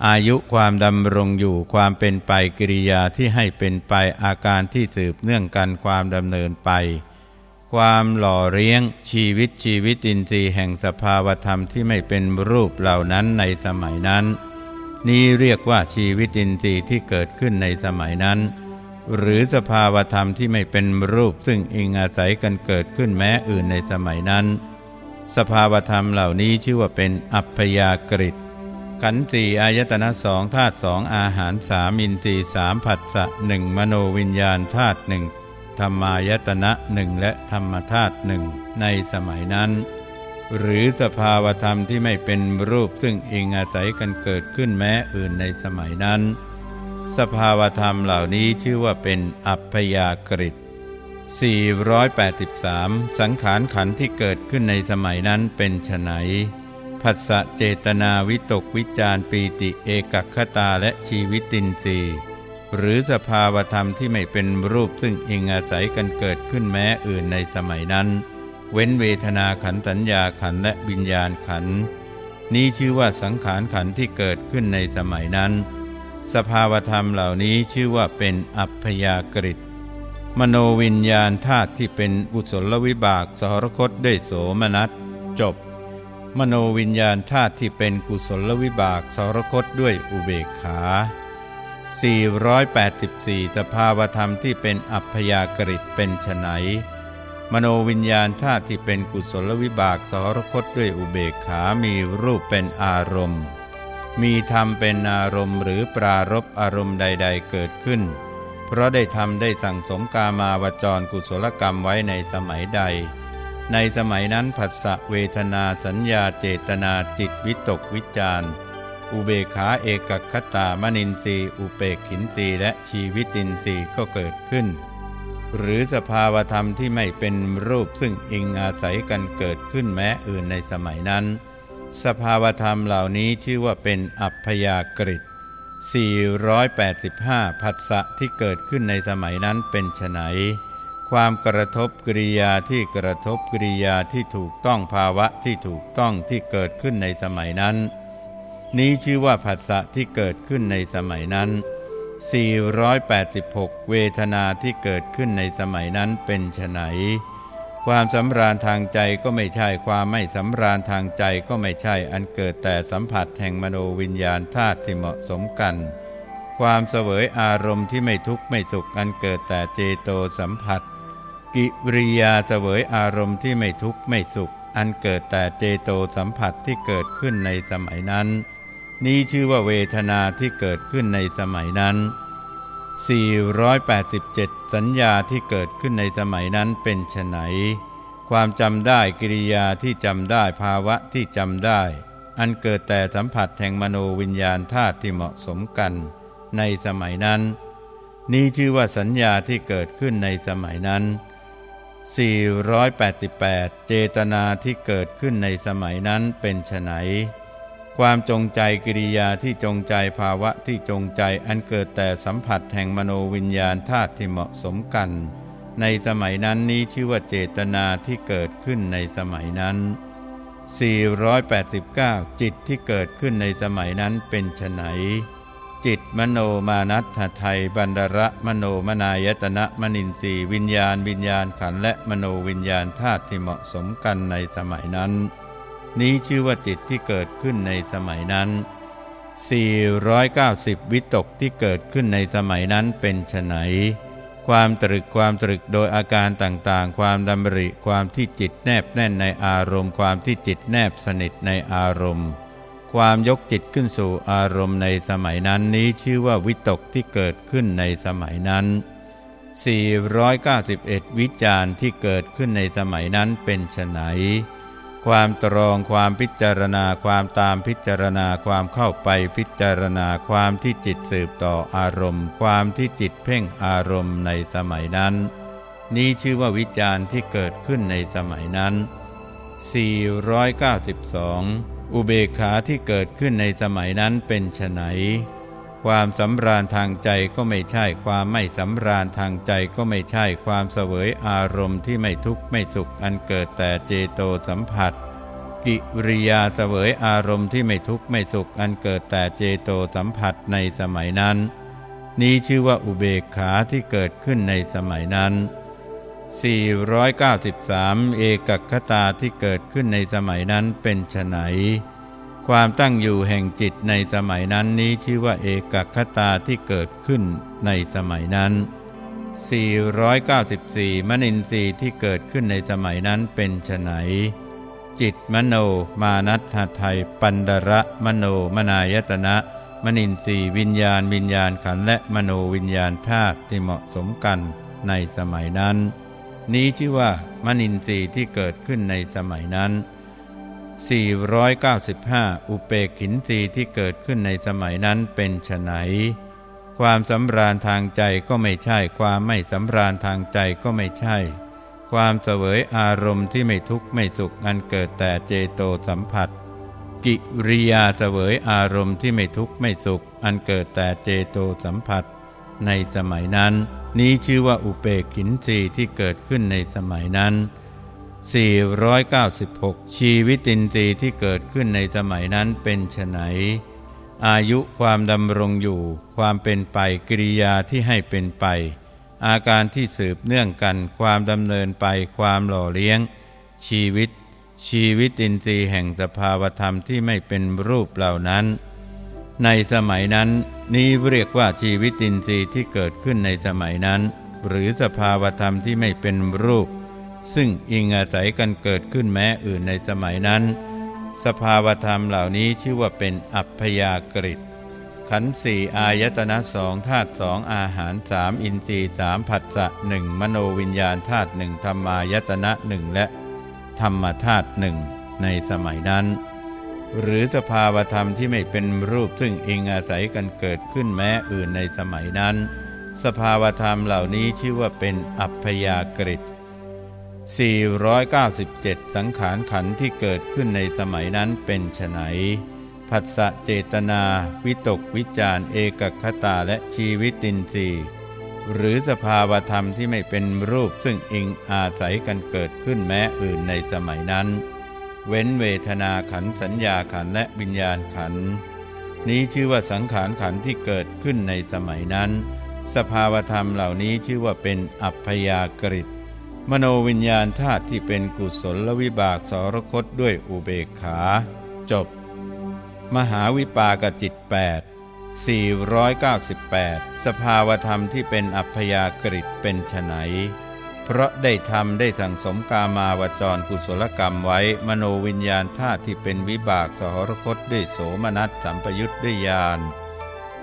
อายุความดำรงอยู่ความเป็นไปกิริยาที่ให้เป็นไปอาการที่สืบเนื่องกันความดำเนินไป ความหล่อเลี้ยงชีวิตชีวิตินทรีย์แห่งสภาวธรรมที่ไม่เป็นรูปเหล่านั้นในสมัยนั้น นี้เรียกว่าชีวิตินทรีย์ที่เกิดขึ้นในสมัยนั้น หรือสภาวธรรมที่ไม่เป็นรูปซึ่งอิงอาศัยกันเกิดขึ้นแม้อื่นในสมัยนั้น สภาวธรรมเหล่านี้ชื่อว่าเป็นอัพยากฤิตขันธ์ีอายตนะสองธาตุสองอาหารสามอินทรีสามผัสสะหนึ่งมโนวิญญาณธาตุหนึ่งธรรมายตนะหนึ่งและธรรมธาตุหนึ่งในสมัยนั้น หรือสภาวธรรมที่ไม่เป็นรูปซึ่งอิงอาศัยกันเกิดขึ้นแม้อื่นในสมัยนั้น สภาวธรรมเหล่านี้ชื่อว่าเป็นอัพยากฤิต483 สังขารขันที่เกิดขึ้นในสมัยนั้นเป็นไฉนผัสสะเจตนาวิตกวิจารปีติเอกคตาและชีวิตินทรีย์หรือสภาวธรรมที่ไม่เป็นรูปซึ่งอิงอาศัยกันเกิดขึ้นแม้อื่นในสมัยนั้น เว้นเวทนาขันสัญญาขันและวิญญาณขัน นี้ชื่อว่าสังขารขันที่เกิดขึ้นในสมัยนั้น สภาวธรรมเหล่านี้ชื่อว่าเป็นอัพยากฤิตมโนวิญญาณธาตุที่เป็นกุศลวิบากสหรคตด้วยโสมนัสจบ มโนวิญญาณธาตุที่เป็นกุศลวิบากสหรคตด้วยอุเบกขา 484 สภาวธรรมที่เป็นอัพยากฤิตเป็นไฉนมโนวิญญาณธาตุที่เป็นกุศลวิบากสหรคตด้วยอุเบกขามีรูปเป็นอารมณ์ มีธรรมเป็นอารมณ์หรือปรารบอารมณ์ใด ๆ เกิดขึ้น เพราะได้ทำได้สั่งสมกามาวจรกุศลกรรมไว้ในสมัยใด ในสมัยนั้นผัสสะเวทนาสัญญาเจตนาจิตวิตกวิจารอุเบขาเอกคตามนินทรีอุเปกขินทรีและชีวิตินทรีก็เกิดขึ้น หรือสภาวธรรมที่ไม่เป็นรูปซึ่งอิงอาศัยกันเกิดขึ้นแม้อื่นในสมัยนั้น สภาวธรรมเหล่านี้ชื่อว่าเป็นอัพยากฤิต485 ผัสสะที่เกิดขึ้นในสมัยนั้นเป็นไฉนความกระทบกริยาที่กระทบกริยาที่ถูกต้องภาวะที่ถูกต้องที่เกิดขึ้นในสมัยนั้น นี้ชื่อว่าผัสสะที่เกิดขึ้นในสมัยนั้น 486 เวทนาที่เกิดขึ้นในสมัยนั้นเป็นไฉน ความสำราญทางใจก็ไม่ใช่ความไม่สำราญทางใจก็ไม่ใช่อันเกิดแต่สัมผัสแห่งมโนวิญญาณธาตุที่เหมาะสมกัน ความเสวยอารมณ์ที่ไม่ทุกข์ไม่สุขอันเกิดแต่เจโตสัมผัส กิริยาเสวยอารมณ์ที่ไม่ทุกข์ไม่สุข อันเกิดแต่เจโตสัมผัสที่เกิดขึ้นในสมัยนั้น นี้ชื่อว่าเวทนาที่เกิดขึ้นในสมัยนั้น 487 สัญญาที่เกิดขึ้นในสมัยนั้นเป็นไฉนความจำได้กิริยาที่จำได้ภาวะที่จำได้ อันเกิดแต่สัมผัสแห่งมโนวิญญาณธาตุที่เหมาะสมกัน ในสมัยนั้น นี้ชื่อว่าสัญญาที่เกิดขึ้นในสมัยนั้น 488 เจตนาที่เกิดขึ้นในสมัยนั้นเป็นไฉน ความจงใจกิริยาที่จงใจภาวะที่จงใจอันเกิดแต่สัมผัสแห่งมโนวิญญาณธาตุที่เหมาะสมกัน ในสมัยนั้นนี้ชื่อว่าเจตนาที่เกิดขึ้นในสมัยนั้น 489 จิตที่เกิดขึ้นในสมัยนั้นเป็นไฉนจิตมโนมานัตถไทยบันดระมโนมนายตนะมนินทรีวิญญาณ วิญญาณขันและมโนวิญญาณธาตุที่เหมาะสมกันในสมัยนั้น นี้ชื่อว่าจิตที่เกิดขึ้นในสมัยนั้น 490 วิตกที่เกิดขึ้นในสมัยนั้นเป็นไฉนความตรึกความตรึกโดยอาการต่างๆ ความดำริความที่จิตแนบแน่นในอารมณ์ ความที่จิตแนบสนิทในอารมณ์ ความยกจิตขึ้นสู่อารมณ์ในสมัยนั้นนี้ชื่อว่าวิตกที่เกิดขึ้นในสมัยนั้น 491 วิจารณ์ที่เกิดขึ้นในสมัยนั้นเป็นไฉน ความตรองความพิจารณาความตามพิจารณาความเข้าไปพิจารณาความที่จิตสืบต่ออารมณ์ ความที่จิตเพ่งอารมณ์ในสมัยนั้น นี้ชื่อว่าวิจารณ์ที่เกิดขึ้นในสมัยนั้น 492 อุเบกขาที่เกิดขึ้นในสมัยนั้นเป็นไฉน ความสำราญทางใจก็ไม่ใช่ ความไม่สำราญทางใจก็ไม่ใช่ ความเสวยอารมณ์ที่ไม่ทุกข์ไม่สุขอันเกิดแต่เจโตสัมผัส กิริยาเสวยอารมณ์ที่ไม่ทุกข์ไม่สุขอันเกิดแต่เจโตสัมผัสในสมัยนั้น นี้ชื่อว่าอุเบกขาที่เกิดขึ้นในสมัยนั้น 493 เอกคตาที่เกิดขึ้นในสมัยนั้นเป็นไฉน ความตั้งอยู่แห่งจิตในสมัยนั้นนี้ชื่อว่าเอกคตาที่เกิดขึ้นในสมัยนั้น 494 มนินทรีย์ที่เกิดขึ้นในสมัยนั้นเป็นไฉนจิตมโนมานัตหไทยปันดระมโนมนายตนะ มนินทรีย์วิญญาณวิญญาณขันและมโนวิญญาณธาตุที่เหมาะสมกันในสมัยนั้น นี้ชื่อว่ามนินทรีย์ที่เกิดขึ้นในสมัยนั้น 495 อุเปกินรีที่เกิดขึ้นในสมัยนั้นเป็นไฉนความสำราญทางใจก็ไม่ใช่ ความไม่สำราญทางใจก็ไม่ใช่ ความเสวยอารมณ์ที่ไม่ทุกข์ไม่สุขอันเกิดแต่เจโตสัมผัส กิริยาเสวยอารมณ์ที่ไม่ทุกข์ไม่สุข อันเกิดแต่เจโตสัมผัส ในสมัยนั้น นี้ชื่อว่าอุเปกินรีที่เกิดขึ้นในสมัยนั้น 496 ชีวิตินทรีย์ที่เกิดขึ้นในสมัยนั้นเป็นไฉนอายุความดำรงอยู่ ความเป็นไปกิริยาที่ให้เป็นไป อาการที่สืบเนื่องกัน ความดำเนินไปความหล่อเลี้ยง ชีวิต ชีวิตินทรีย์แห่งสภาวธรรมที่ไม่เป็นรูปเหล่านั้น ในสมัยนั้น นี้เรียกว่าชีวิตินทรีย์ที่เกิดขึ้นในสมัยนั้น หรือสภาวธรรมที่ไม่เป็นรูป ซึ่งอิงอาศัยกันเกิดขึ้นแม้อื่นในสมัยนั้น สภาวธรรมเหล่านี้ชื่อว่าเป็นอัพยากฤิตขันสี่อายตนะสองธาตุสองอาหารสามอินทรีสามผัสสะหนึ่งมโนวิญญาณธาตุหนึ่งธรรมายตนะหนึ่งและธรรมธาตุหนึ่งในสมัยนั้น หรือสภาวธรรมที่ไม่เป็นรูปซึ่งอิงอาศัยกันเกิดขึ้นแม้อื่นในสมัยนั้น สภาวธรรมเหล่านี้ชื่อว่าเป็นอัพยากฤิต 497 สังขารขันที่เกิดขึ้นในสมัยนั้นเป็นไฉนผัสสะเจตนา วิตกวิจารเอกคตาและชีวิตินทรีย์หรือสภาวธรรมที่ไม่เป็นรูปซึ่งอิงอาศัยกันเกิดขึ้นแม้อื่นในสมัยนั้น เว้นเวทนาขันสัญญาขันและวิญญาณขัน นี้ชื่อว่าสังขารขันที่เกิดขึ้นในสมัยนั้น สภาวธรรมเหล่านี้ชื่อว่าเป็นอัพยากฤิต มโนวิญญาณธาตุที่เป็นกุศลวิบากสรคตด้วยอุเบกขา จบ มหาวิปากจิต 8 498 สภาวธรรมที่เป็นอัพยากฤิตเป็นไฉนเพราะได้ทำได้สั่งสมกามาวจรกุศลกรรมไว้มโนวิญญาณธาตุที่เป็นวิบากสหรคตด้วยโสมนัสสัมปยุทธ์ด้วยญาณ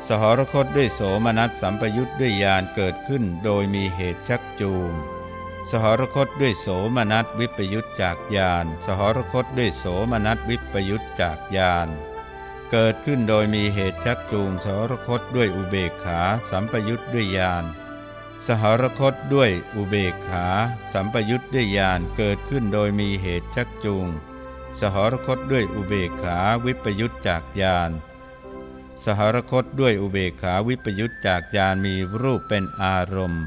สหรคตด้วยโสมนัสสัมปยุทธ์ด้วยญาณเกิดขึ้นโดยมีเหตุชักจูง สหรคตด้วยโสมนัสวิปยุทธจากญาณสหรคตด้วยโสมนัสวิปยุทธจากญาณเกิดขึ้นโดยมีเหตุชักจูงสหรคตด้วยอุเบกขา สัมปยุทธ์ด้วยญาณสหรคตด้วยอุเบกขา สัมปยุทธ์ด้วยญาณเกิดขึ้นโดยมีเหตุชักจูง สหรคตด้วยอุเบกขาวิปยุทธจากญาณสหรคตด้วยอุเบกขาวิปยุตจากญาณมีรูปเป็นอารมณ์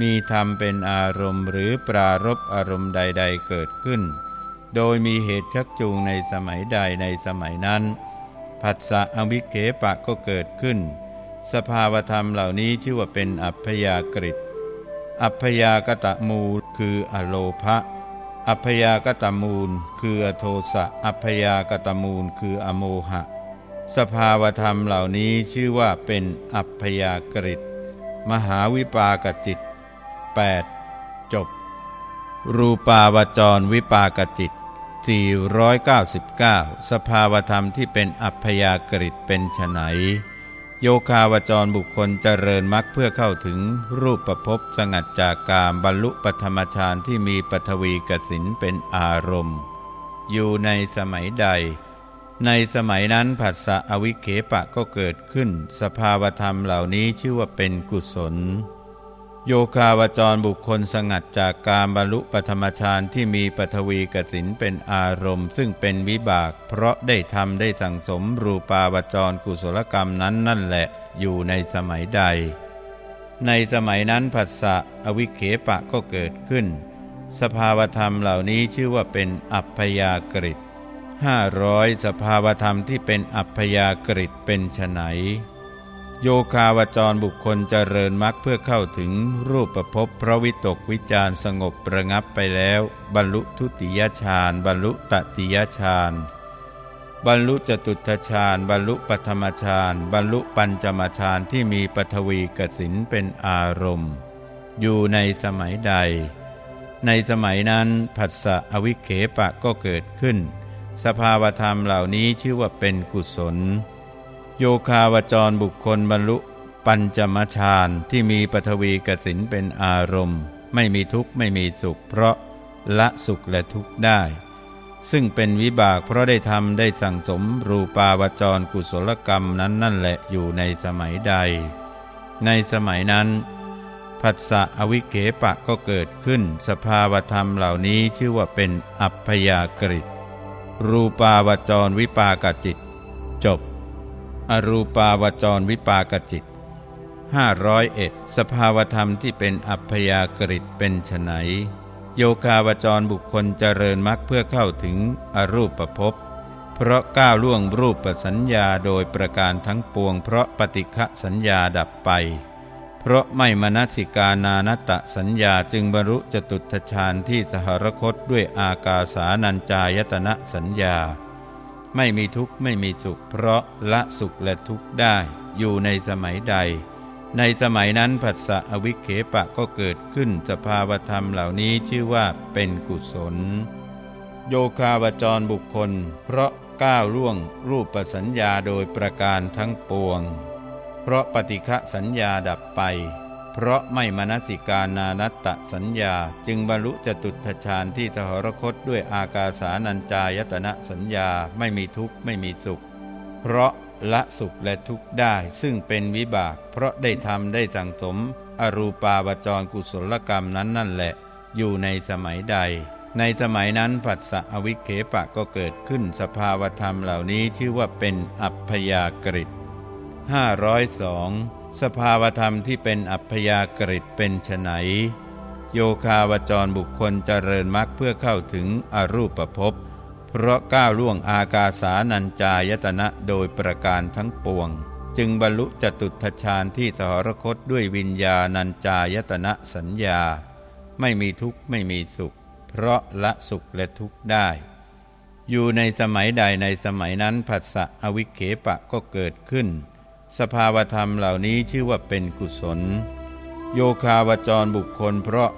มีธรรมเป็นอารมณ์หรือปรารบอารมณ์ใด ๆ เกิดขึ้น โดยมีเหตุชักจูงในสมัยใดในสมัยนั้น ผัสสะอวิเคปะก็เกิดขึ้น สภาวธรรมเหล่านี้ชื่อว่าเป็นอัพยากฤิอัพยากตะมูลคืออโลภะ อัพยากตะมูล คืออโทสะ อัพยากตะมูลคืออโมหะ สภาวธรรมเหล่านี้ชื่อว่าเป็นอัพยากฤิตมหาวิปากจิต 8 จบ รูปาวจรวิปากจิต 499 สภาวธรรมที่เป็นอัพยากฤิตเป็นไฉนโยคาวจรบุคคลเจริญมรรคเพื่อเข้าถึงรูปประพบสงัดจากกามบรรลุปธรรมฌานที่มีปฐวีกสินเป็นอารมณ์ อยู่ในสมัยใด ในสมัยนั้นผัสสะอวิเคปะก็เกิดขึ้น สภาวธรรมเหล่านี้ชื่อว่าเป็นกุศล โยคาวจรบุคคลสงัดจากการบรรลุปธรรมฌานที่มีปฐวีกสินเป็นอารมณ์ ซึ่งเป็นวิบาก เพราะได้ทำได้สั่งสมรูปาวจรกุศลกรรมนั้นนั่นแหละอยู่ในสมัยใด ในสมัยนั้นผัสสะอวิเคปะก็เกิดขึ้น สภาวธรรมเหล่านี้ชื่อว่าเป็นอัพยากฤิตห้าร้อยสภาวธรรมที่เป็นอัพยากฤิตเป็นไฉน โยคาวจรบุคคลเจริญมรรคเพื่อเข้าถึงรูปประพบพระวิตกวิจารสงบประงับไปแล้ว บรรลุทุติยฌานบรรลุตติยฌานบรรลุจตุตฌานบรรลุปฐมฌานบรรลุปัญจมฌานที่มีปฐวีกสินเป็นอารมณ์ อยู่ในสมัยใด ในสมัยนั้นผัสสะอวิเคปะก็เกิดขึ้น สภาวธรรมเหล่านี้ชื่อว่าเป็นกุศล โยคาวจรบุคคลบรรลุปัญจมฌานที่มีปฐวีกสินเป็นอารมณ์ ไม่มีทุกข์ไม่มีสุข เพราะละสุขและทุกข์ได้ ซึ่งเป็นวิบากเพราะได้ทำได้สั่งสมรูปาวจรกุศลกรรมนั้นนั่นแหละอยู่ในสมัยใด ในสมัยนั้นผัสสะอวิเขปะก็เกิดขึ้น สภาวธรรมเหล่านี้ชื่อว่าเป็นอัพยากฤิตรูปาวจรวิปากจิต อรูปาวจรวิปากจิต501สภาวธรรมที่เป็นอัพยากฤิตเป็นไฉนโยคาวจรบุคคลเจริญมรรคเพื่อเข้าถึงอรูปภพเพราะก้าวล่วงรูปสัญญาโดยประการทั้งปวง เพราะปฏิฆสัญญาดับไป เพราะไม่มนสิกานานัตตสัญญาจึงบรรลุจตุตฌานที่สหรคตด้วยอากาสานัญจายตนะสัญญา ไม่มีทุกข์ไม่มีสุข เพราะละสุขและทุกข์ได้ อยู่ในสมัยใด ในสมัยนั้นผัสสะอวิเคปะก็เกิดขึ้นสภาวธรรมเหล่านี้ชื่อว่าเป็นกุศล โยคาวจรบุคคล เพราะก้าวล่วงรูปสัญญาโดยประการทั้งปวง เพราะปฏิฆะสัญญาดับไป เพราะไม่มนสิกานานัตตสัญญา จึงบรรลุจตุตฌานที่สหรคตด้วยอากาสานัญจายตนะสัญญาไม่มีทุกข์ไม่มีสุข เพราะละสุขและทุกข์ได้ซึ่งเป็นวิบาก เพราะได้ทำได้สั่งสม อรูปาวจรกุศลกรรมนั้นนั่นแหละ อยู่ในสมัยใด ในสมัยนั้นผัสสะอวิเคปะก็เกิดขึ้นสภาวธรรมเหล่านี้ชื่อว่าเป็นอัพยากฤิต502 สภาวธรรมที่เป็นอัพยากฤิตเป็นไฉนโยคาวจรบุคคลเจริญมรรคเพื่อเข้าถึงอรูปภพเพราะก้าวล่วงอากาสานัญจายตนะโดยประการทั้งปวง จึงบรรลุจตุทชาญที่สหรคตด้วยวิญญาณัญจายตนะสัญญา ไม่มีทุกข์ไม่มีสุข เพราะละสุขและทุกข์ได้ อยู่ในสมัยใดในสมัยนั้นผัสสะอวิเคปะก็เกิดขึ้น สภาวธรรมเหล่านี้ชื่อว่าเป็นกุศล โยคาวจรบุคคล เพราะ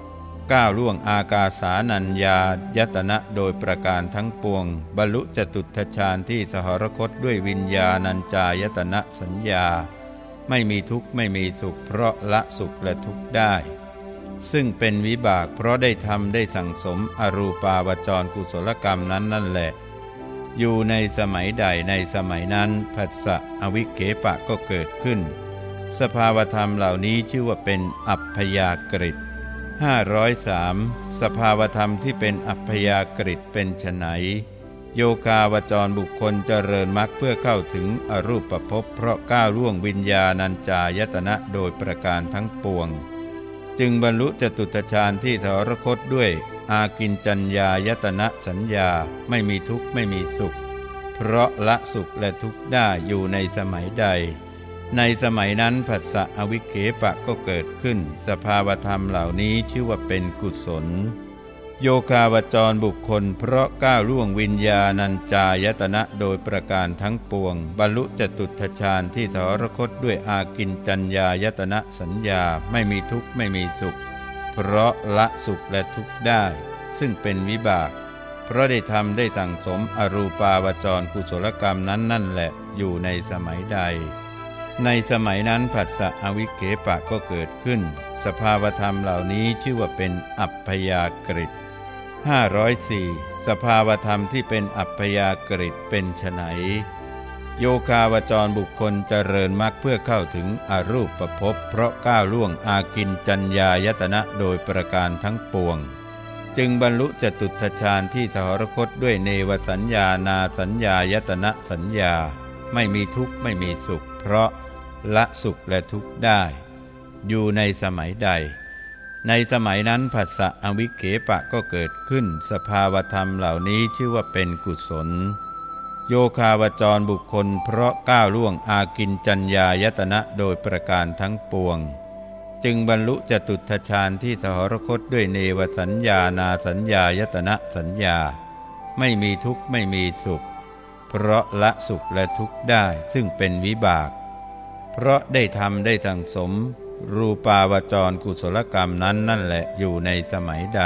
ก้าวล่วงอากาสานัญญายตนะโดยประการทั้งปวง บรรลุจตุทชาญที่สหรคตด้วยวิญญาณัญจายตนะสัญญา ไม่มีทุกข์ไม่มีสุข เพราะละสุขและทุกข์ได้ ซึ่งเป็นวิบากเพราะได้ทำได้สั่งสมอรูปาวจรกุศลกรรมนั้นนั่นแหละ อยู่ในสมัยใดในสมัยนั้นผัสสะอวิเคปะก็เกิดขึ้น สภาวธรรมเหล่านี้ชื่อว่าเป็นอัพยากฤิต503 สภาวธรรมที่เป็นอัพยากฤิตเป็นไฉนโยคาวจรบุคคลเจริญมรรคเพื่อเข้าถึงอรูปภพเพราะก้าวล่วงวิญญาณัญจายตนะโดยประการทั้งปวง จึงบรรลุจตุตฌานที่ถรคตด้วย อากินจัญญายตนะสัญญาไม่มีทุกข์ไม่มีสุข เพราะละสุขและทุกข์ได้อยู่ในสมัยใด ในสมัยนั้นผัสสะอวิเคปะก็เกิดขึ้น สภาวธรรมเหล่านี้ชื่อว่าเป็นกุศล โยคาวจรบุคคล เพราะก้าวล่วงวิญญาณัญจายตนะโดยประการทั้งปวง บรรลุจตุทชาญที่ทรคตด้วยอากินจัญญายตนะสัญญาไม่มีทุกข์ไม่มีสุข เพราะละสุขและทุกข์ได้ ซึ่งเป็นวิบาก เพราะได้ทำได้สั่งสมอรูปาวจรกุศลกรรมนั้นนั่นแหละอยู่ในสมัยใด ในสมัยนั้นผัสสะอวิเคปะก็เกิดขึ้น สภาวธรรมเหล่านี้ชื่อว่าเป็นอัพยากฤิต 504 สภาวธรรมที่เป็นอัพยากฤิตเป็นไฉนโยคาวจรบุคคลเจริญมรรคเพื่อเข้าถึงอรูปประพบเพราะก้าวล่วงอากินจัญญายตนะโดยประการทั้งปวง จึงบรรลุจตุตฌานที่สหรคตด้วยเนวสัญญานาสัญญายตนะสัญญา ไม่มีทุกข์ไม่มีสุข เพราะละสุขและทุกข์ได้ อยู่ในสมัยใด ในสมัยนั้นผัสสะอวิเคปะก็เกิดขึ้น สภาวธรรมเหล่านี้ชื่อว่าเป็นกุศล โยคาวจรบุคคล เพราะก้าวล่วงอากินจัญญายตนะโดยประการทั้งปวง จึงบรรลุจตุทชาญที่สหรคตด้วยเนวสัญญานาสัญญายตนะสัญญา ไม่มีทุกข์ไม่มีสุข เพราะละสุขและทุกข์ได้ซึ่งเป็นวิบาก เพราะได้ทำได้สั่งสม รูปาวจรกุศลกรรมนั้นนั่นแหละอยู่ในสมัยใด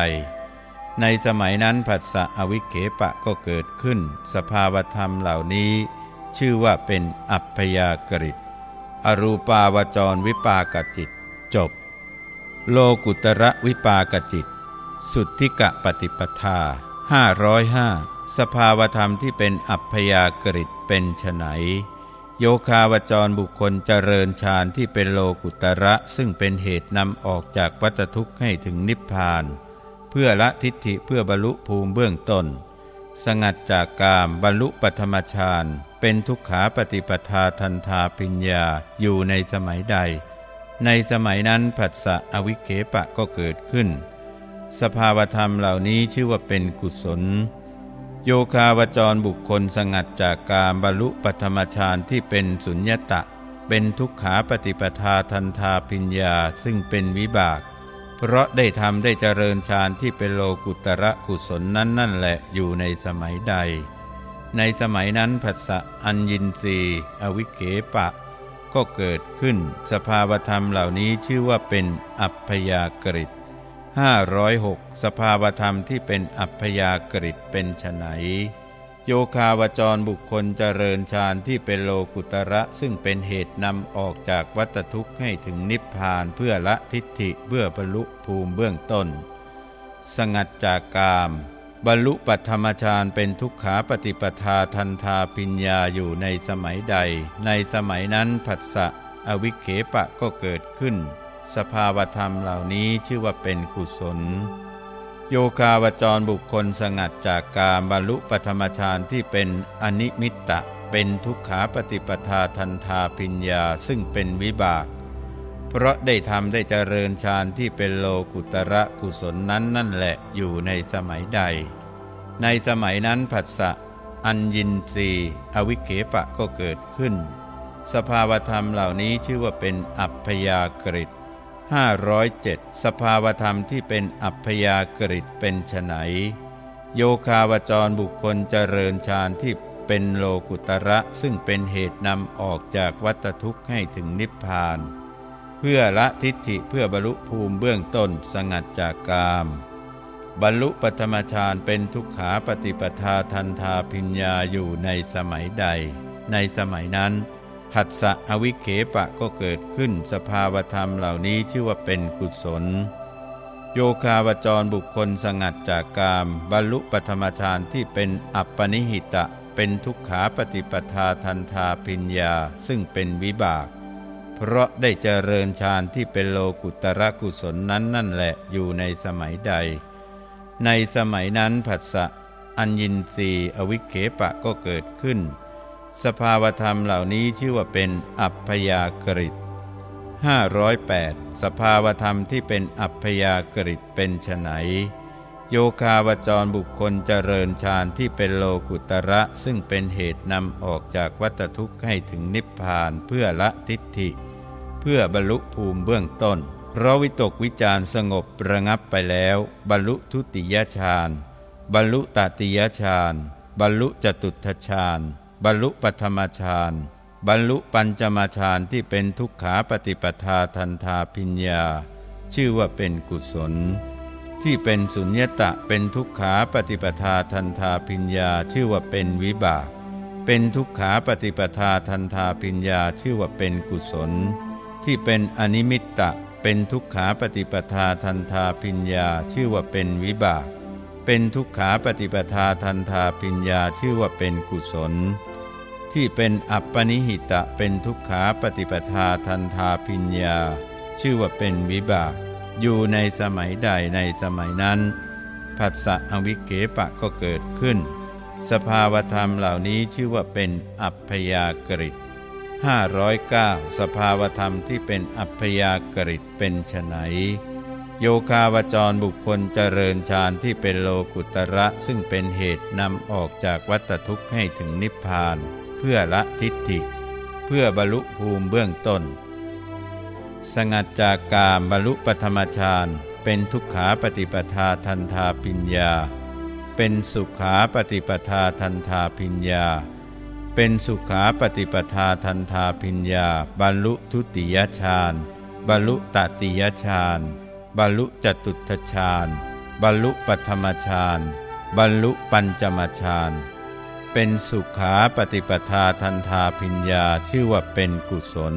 ในสมัยนั้นผัสสะอวิเคปะก็เกิดขึ้น สภาวธรรมเหล่านี้ ชื่อว่าเป็นอัพยากฤิตอรูปาวจรวิปากจิต จบ โลกุตระวิปากจิต สุทธิกะปฏิปทา505สภาวธรรมที่เป็นอัพยากฤิตเป็นไฉน โยคาวจรบุคคลเจริญฌานที่เป็นโลกุตระซึ่งเป็นเหตุนำออกจากวัฏทุกข์ให้ถึงนิพพาน เพื่อละทิฏฐิเพื่อบรรลุภูมิเบื้องต้น สงัดจากกามบรรลุปัธมฌานเป็นทุกขาปฏิปทาทันทาปิญญาอยู่ในสมัยใด ในสมัยนั้นผัสสะอวิเคปะก็เกิดขึ้น สภาวธรรมเหล่านี้ชื่อว่าเป็นกุศล โยคาวจรบุคคลสงัดจากการบรรลุปธรรมฌานที่เป็นสุญญตะ เป็นทุกขาปฏิปทาทันทาปิญญาซึ่งเป็นวิบาก เพราะได้ทำได้เจริญฌานที่เป็นโลกุตระกุศลนั้นนั่นแหละอยู่ในสมัยใด ในสมัยนั้นผัสสะอัญญินรีอวิเคปะ ก็เกิดขึ้น สภาวธรรมเหล่านี้ชื่อว่าเป็นอัพยากฤิต 506 สภาวธรรมที่เป็นอัพยากฤิตเป็นไฉนโยคาวจรบุคคลเจริญฌานที่เป็นโลกุตระซึ่งเป็นเหตุนำออกจากวัฏทุกข์ให้ถึงนิพพานเพื่อละทิฏฐิเพื่อบรรลุภูมิเบื้องต้น สงัดจากกาม บรรลุปัธรรมฌานเป็นทุกขาปฏิปทาทันทาปิญญาอยู่ในสมัยใด ในสมัยนั้นผัสสะอวิเคปะก็เกิดขึ้น สภาวธรรมเหล่านี้ชื่อว่าเป็นกุศล โยคาวจรบุคคลสงัดจากการบรรลุปธรรมฌานที่เป็นอนิมิตตะเป็นทุกขาปฏิปทาทันทาปิญญาซึ่งเป็นวิบาก เพราะได้ทำได้เจริญฌานที่เป็นโลกุตระกุศลนั้นนั่นแหละอยู่ในสมัยใด ในสมัยนั้นผัสสะอัญญินรีอวิเคปะก็เกิดขึ้น สภาวธรรมเหล่านี้ชื่อว่าเป็นอัพยากฤิต 507 สภาวธรรมที่เป็นอัพยากฤิตเป็นไฉนโยคาวจรบุคคลเจริญฌานที่เป็นโลกุตระซึ่งเป็นเหตุนำออกจากวัฏทุกข์ให้ถึงนิพพาน เพื่อละทิฏฐิเพื่อบรรลุภูมิเบื้องต้นสงัดจากกาม บรรลุปฐมฌานเป็นทุกขาปฏิปทาทันทาพิญญาอยู่ในสมัยใด ในสมัยนั้น ผัสสะอวิเคปะก็เกิดขึ้นสภาวธรรมเหล่านี้ชื่อว่าเป็นกุศล โยคาวจรบุคคลสงัดจากกาม บรรลุปธรรมฌานที่เป็นอัปปนิหิตะ เป็นทุกขาปฏิปทาทันทาปิญญาซึ่งเป็นวิบาก เพราะได้เจริญฌานที่เป็นโลกุตระกุศลนั้นนั่นแหละอยู่ในสมัยใด ในสมัยนั้นผัสสะอัญญินรีอวิเคปะก็เกิดขึ้น สภาวธรรมเหล่านี้ชื่อว่าเป็นอัพยากฤิต508 สภาวธรรมที่เป็นอัพยากฤิตเป็นไฉนโยคาวจรบุคคลเจริญฌานที่เป็นโลกุตระซึ่งเป็นเหตุนำออกจากวัฏทุกข์ให้ถึงนิพพานเพื่อละทิฏฐิ เพื่อบรรลุภูมิเบื้องต้นเพราะวิตกวิจารสงบระงับไปแล้ว บรรลุทุติยฌานบรรลุตติยฌานบรรลุจตุตถฌาน บรรลุปัธมฌานบรรลุปัญจมาฌานที่เป็นทุกขาปฏิปทาทันทาพิญญา ชื่อว่าเป็นกุศล ที่เป็นสุญญตะเป็นทุกขาปฏิปทาทันทาพิญญาชื่อว่าเป็นวิบาก เป็นทุกขาปฏิปทาทันทาพิญญาชื่อว่าเป็นกุศล ที่เป็นอนิมิตตะเป็นทุกขาปฏิปทาทันทาพิญญาชื่อว่าเป็นวิบาก เป็นทุกขาปฏิปทาทันทาพิญญาชื่อว่าเป็นกุศล ที่เป็นอัปปนิหิตะเป็นทุกขาปฏิปทาทันทาพิญญา ชื่อว่าเป็นวิบาก อยู่ในสมัยใดในสมัยนั้นผัสสะอวิเกปะก็เกิดขึ้น สภาวธรรมเหล่านี้ชื่อว่าเป็นอัพยากฤิต509 สภาวธรรมที่เป็นอัพยากฤิตเป็นไฉนโยคาวจรบุคคลเจริญฌานที่เป็นโลกุตระซึ่งเป็นเหตุนำออกจากวัฏทุกข์ให้ถึงนิพพาน พื่อละทิฏฐิ เพื่อบรรลุภูมิเบื้องต้น สงัดจากกามบรรลุปธรรมฌานเป็นทุกขาปฏิปทาทันทาปิญญา เป็นสุขาปฏิปทาทันทาปิญญา เป็นสุขาปฏิปทาทันทาปิญญา บรรลุทุติยฌานบรรลุตติยฌานบรรลุจตุตฌานบรรลุปัธมฌานบรรลุปัญจมฌาน เป็นสุขาปฏิปทาทันทาพิญญาชื่อว่าเป็นกุศล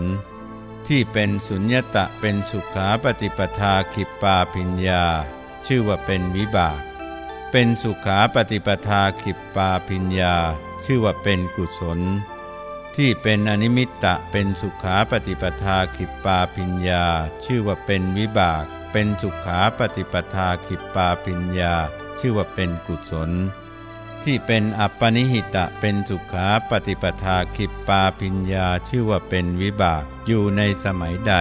ที่เป็นสุญญตะเป็นสุขาปฏิปทาขิปปาพิญญา ชื่อว่าเป็นวิบาก เป็นสุขาปฏิปทาขิปปาพิญญา ชื่อว่าเป็นกุศล ที่เป็นอนิมิตตะเป็นสุขาปฏิปทาขิปปาพิญญา ชื่อว่าเป็นวิบาก เป็นสุขาปฏิปทาขิปปาพิญญา ชื่อว่าเป็นกุศล ที่เป็นอัปปนิหิตะเป็นสุขาปฏิปทาคิปปาปิญญาชื่อว่าเป็นวิบากอยู่ในสมัยใด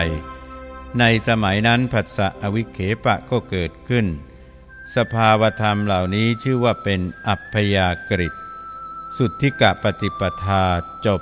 ในสมัยนั้นผัสสะอวิเคปะก็เกิดขึ้น สภาวธรรมเหล่านี้ชื่อว่าเป็นอัพยากฤิตสุทธิกะปฏิปทาจบ